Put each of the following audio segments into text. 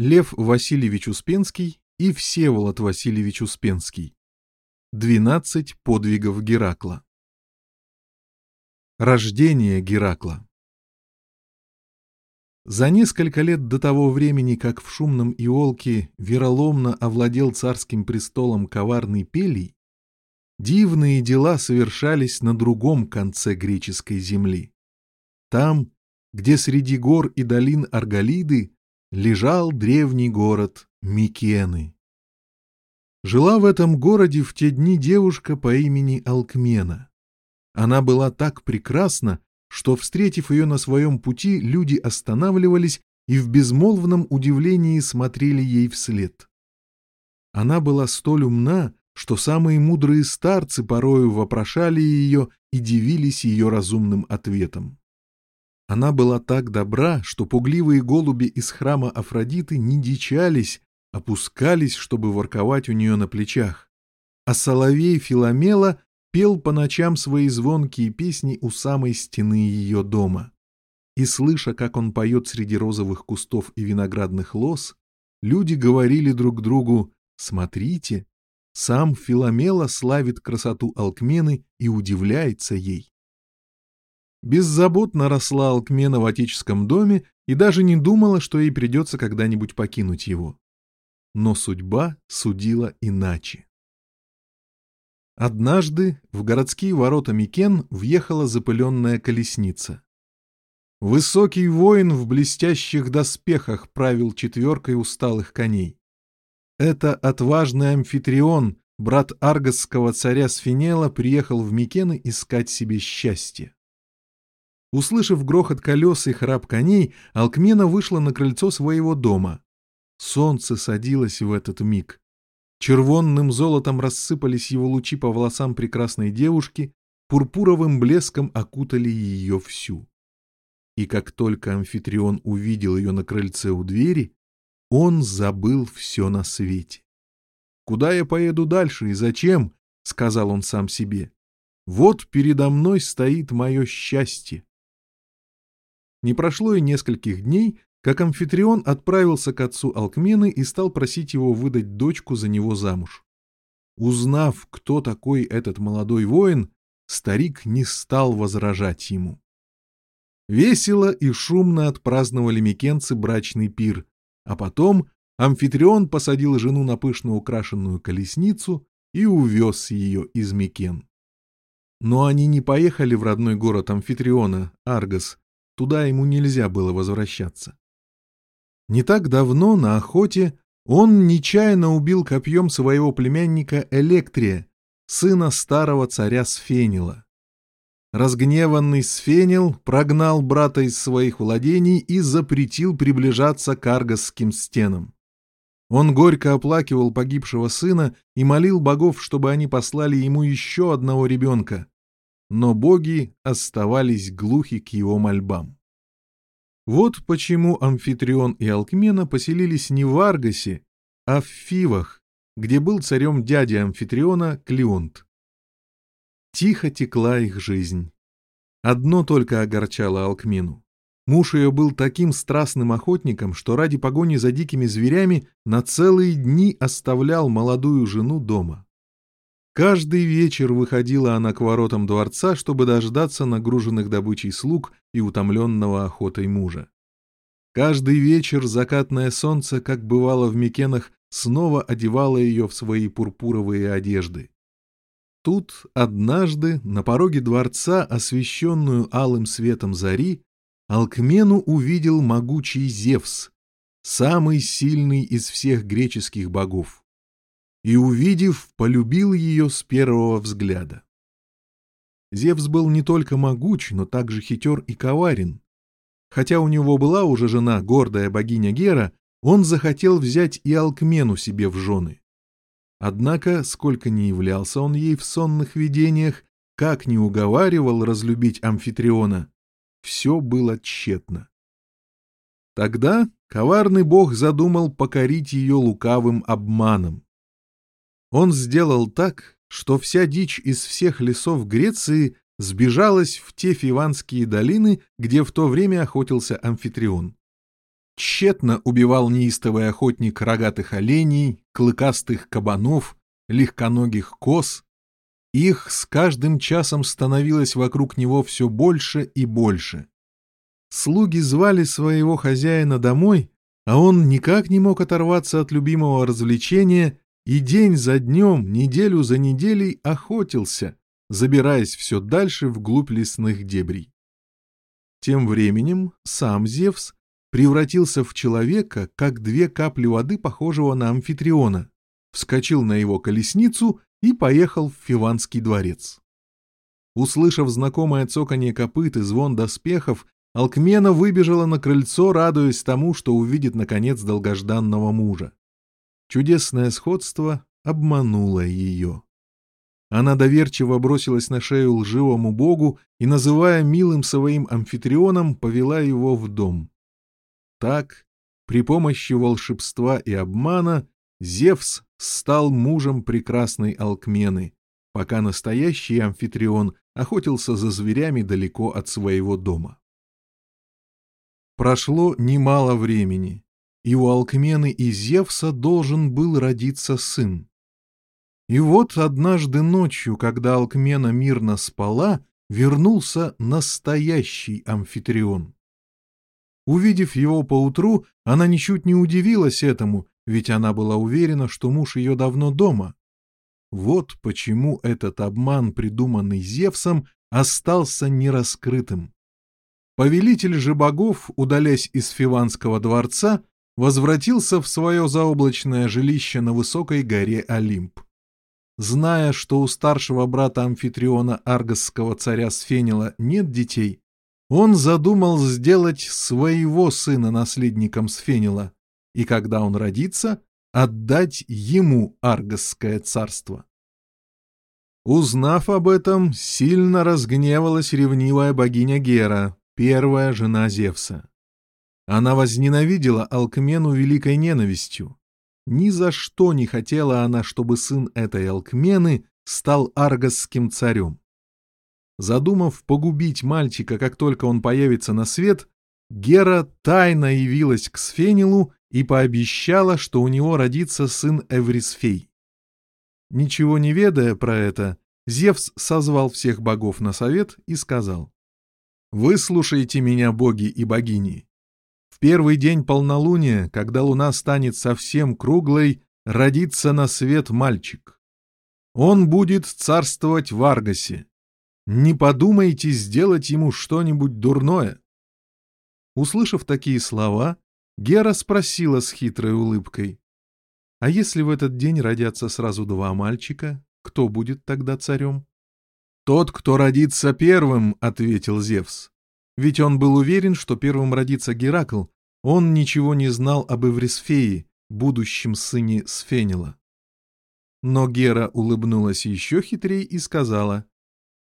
Лев Васильевич Успенский и Всеволод Васильевич Успенский. 12 подвигов Геракла. Рождение Геракла. За несколько лет до того времени, как в шумном Иолке вероломно овладел царским престолом коварный Пелий, дивные дела совершались на другом конце греческой земли. Там, где среди гор и долин Арголиды лежал древний город Микены. Жила в этом городе в те дни девушка по имени Алкмена. Она была так прекрасна, что, встретив ее на своем пути, люди останавливались и в безмолвном удивлении смотрели ей вслед. Она была столь умна, что самые мудрые старцы порою вопрошали ее и дивились ее разумным ответом. Она была так добра, что пугливые голуби из храма Афродиты не дичались, опускались, чтобы ворковать у нее на плечах. А соловей Филомела пел по ночам свои звонкие песни у самой стены ее дома. И слыша, как он поет среди розовых кустов и виноградных лоз, люди говорили друг другу «Смотрите, сам Филомела славит красоту Алкмены и удивляется ей беззаботно росла Алкмена в отеческом доме и даже не думала, что ей придется когда-нибудь покинуть его. Но судьба судила иначе. Однажды в городские ворота Микен въехала запыленная колесница. Высокий воин в блестящих доспехах правил четверкой усталых коней. Это отважный амфитрион, брат аргосского царя Сфинела, приехал в Микены искать себе счастье. Услышав грохот колес и храп коней, Алкмена вышла на крыльцо своего дома. Солнце садилось в этот миг. Червонным золотом рассыпались его лучи по волосам прекрасной девушки, пурпуровым блеском окутали ее всю. И как только амфитрион увидел ее на крыльце у двери, он забыл все на свете. «Куда я поеду дальше и зачем?» — сказал он сам себе. «Вот передо мной стоит мое счастье». Не прошло и нескольких дней, как Амфитрион отправился к отцу Алкмены и стал просить его выдать дочку за него замуж. Узнав, кто такой этот молодой воин, старик не стал возражать ему. Весело и шумно отпраздновали микенцы брачный пир, а потом Амфитрион посадил жену на пышно украшенную колесницу и увез ее из Микен. Но они не поехали в родной город Амфитриона, Аргос, туда ему нельзя было возвращаться. Не так давно на охоте он нечаянно убил копьем своего племянника Электрия, сына старого царя Сфенила. Разгневанный Сфенил прогнал брата из своих владений и запретил приближаться к аргосским стенам. Он горько оплакивал погибшего сына и молил богов, чтобы они послали ему еще одного ребенка, но боги оставались глухи к его мольбам. Вот почему Амфитрион и Алкмена поселились не в Аргосе, а в Фивах, где был царем дядя Амфитриона Клеонт. Тихо текла их жизнь. Одно только огорчало Алкмину. Муж ее был таким страстным охотником, что ради погони за дикими зверями на целые дни оставлял молодую жену дома. Каждый вечер выходила она к воротам дворца, чтобы дождаться нагруженных добычей слуг и утомленного охотой мужа. Каждый вечер закатное солнце, как бывало в Микенах, снова одевало ее в свои пурпуровые одежды. Тут, однажды, на пороге дворца, освещенную алым светом зари, Алкмену увидел могучий Зевс, самый сильный из всех греческих богов и, увидев, полюбил ее с первого взгляда. Зевс был не только могуч, но также хитер и коварен. Хотя у него была уже жена, гордая богиня Гера, он захотел взять и Алкмену себе в жены. Однако, сколько не являлся он ей в сонных видениях, как не уговаривал разлюбить Амфитриона, все было тщетно. Тогда коварный бог задумал покорить ее лукавым обманом. Он сделал так, что вся дичь из всех лесов Греции сбежалась в те фиванские долины, где в то время охотился амфитрион. Тщетно убивал неистовый охотник рогатых оленей, клыкастых кабанов, легконогих коз. Их с каждым часом становилось вокруг него все больше и больше. Слуги звали своего хозяина домой, а он никак не мог оторваться от любимого развлечения и день за днем, неделю за неделей охотился, забираясь все дальше вглубь лесных дебрей. Тем временем сам Зевс превратился в человека, как две капли воды, похожего на амфитриона, вскочил на его колесницу и поехал в Фиванский дворец. Услышав знакомое цоканье копыт и звон доспехов, Алкмена выбежала на крыльцо, радуясь тому, что увидит, наконец, долгожданного мужа. Чудесное сходство обмануло ее. Она доверчиво бросилась на шею лживому богу и, называя милым своим амфитрионом, повела его в дом. Так, при помощи волшебства и обмана, Зевс стал мужем прекрасной Алкмены, пока настоящий амфитрион охотился за зверями далеко от своего дома. Прошло немало времени и у Алкмены и Зевса должен был родиться сын. И вот однажды ночью, когда Алкмена мирно спала, вернулся настоящий амфитрион. Увидев его поутру, она ничуть не удивилась этому, ведь она была уверена, что муж ее давно дома. Вот почему этот обман, придуманный Зевсом, остался нераскрытым. Повелитель же богов, удалясь из Фиванского дворца, возвратился в свое заоблачное жилище на высокой горе Олимп. Зная, что у старшего брата амфитриона аргосского царя Сфенила нет детей, он задумал сделать своего сына наследником Сфенила, и когда он родится, отдать ему аргосское царство. Узнав об этом, сильно разгневалась ревнивая богиня Гера, первая жена Зевса. Она возненавидела Алкмену великой ненавистью. Ни за что не хотела она, чтобы сын этой Алкмены стал аргосским царем. Задумав погубить мальчика, как только он появится на свет, Гера тайно явилась к Сфенилу и пообещала, что у него родится сын Эврисфей. Ничего не ведая про это, Зевс созвал всех богов на совет и сказал, «Выслушайте меня, боги и богини, первый день полнолуния, когда луна станет совсем круглой, родится на свет мальчик. Он будет царствовать в Аргасе. Не подумайте сделать ему что-нибудь дурное. Услышав такие слова, Гера спросила с хитрой улыбкой. А если в этот день родятся сразу два мальчика, кто будет тогда царем? Тот, кто родится первым, — ответил Зевс. Ведь он был уверен, что первым родится Геракл, он ничего не знал об Эврисфее, будущем сыне Сфенила. Но Гера улыбнулась еще хитрее и сказала,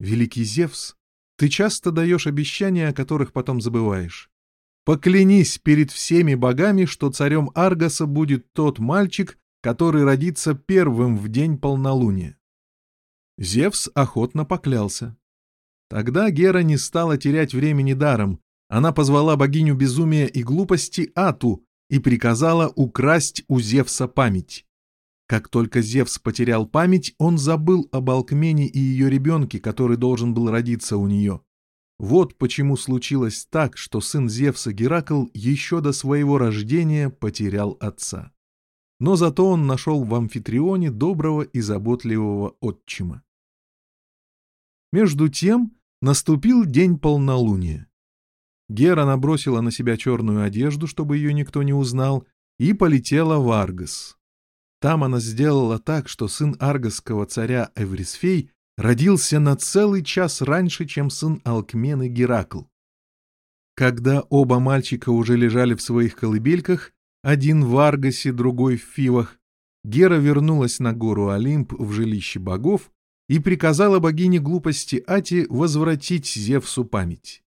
«Великий Зевс, ты часто даешь обещания, о которых потом забываешь. Поклянись перед всеми богами, что царем Аргоса будет тот мальчик, который родится первым в день полнолуния». Зевс охотно поклялся. Тогда Гера не стала терять времени даром. Она позвала богиню безумия и глупости Ату и приказала украсть у Зевса память. Как только Зевс потерял память, он забыл об Алкмене и ее ребенке, который должен был родиться у нее. Вот почему случилось так, что сын Зевса Геракл еще до своего рождения потерял отца. Но зато он нашел в амфитрионе доброго и заботливого отчима. Между тем, Наступил день полнолуния. Гера набросила на себя черную одежду, чтобы ее никто не узнал, и полетела в Аргос. Там она сделала так, что сын аргосского царя Эврисфей родился на целый час раньше, чем сын Алкмены Геракл. Когда оба мальчика уже лежали в своих колыбельках, один в Аргосе, другой в Фивах, Гера вернулась на гору Олимп в жилище богов и приказала богине глупости Ати возвратить Зевсу память.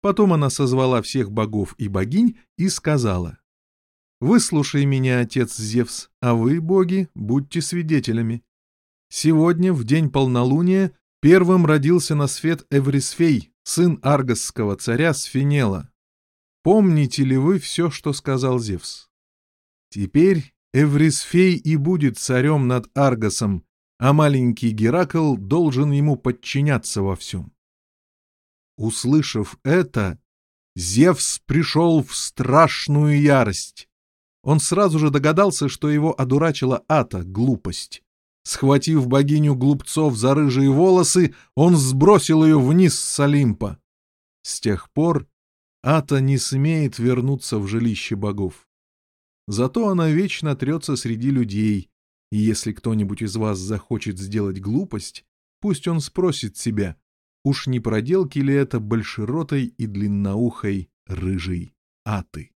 Потом она созвала всех богов и богинь и сказала, «Выслушай меня, отец Зевс, а вы, боги, будьте свидетелями. Сегодня, в день полнолуния, первым родился на свет Эврисфей, сын аргосского царя Сфинела. Помните ли вы все, что сказал Зевс? Теперь Эврисфей и будет царем над Аргосом, а маленький Геракл должен ему подчиняться во всем. Услышав это, Зевс пришел в страшную ярость. Он сразу же догадался, что его одурачила Ата, глупость. Схватив богиню глупцов за рыжие волосы, он сбросил ее вниз с Олимпа. С тех пор Ата не смеет вернуться в жилище богов. Зато она вечно трется среди людей, и Если кто-нибудь из вас захочет сделать глупость, пусть он спросит себя, уж не проделки ли это большеротой и длинноухой рыжей аты.